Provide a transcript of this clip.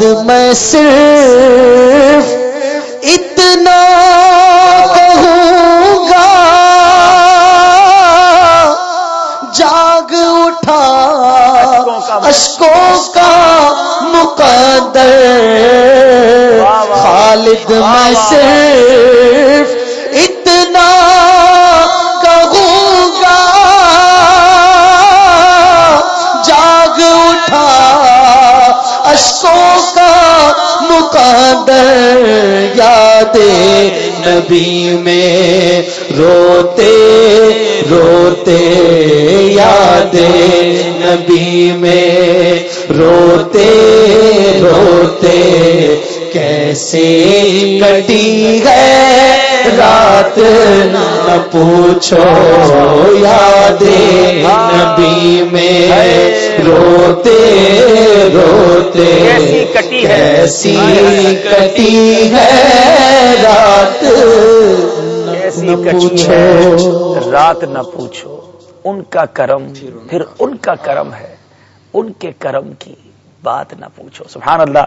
خالد میں صرف اتنا کہوں گا۔ جاگ اٹھا اشکوں کا مقدر۔ خالد، میں صرف اتنا کہوں گا۔ جاگ اٹھا اشکوں کا مقدر یاد نبی میں روتے روتے یاد نبی میں روتے روتے کیسے کٹی ہے رات نہ پوچھو یاد نبی میں روتے روتے کیسی کٹی ہے؟ کیسی کٹی ہے رات؟ کیسی نہ کٹی ہے؟ رات نہ پوچھو۔ ان کا کرم پھر ان کا کرم ہے۔ ان کے کرم کی بات نہ پوچھو۔ سبحان اللہ۔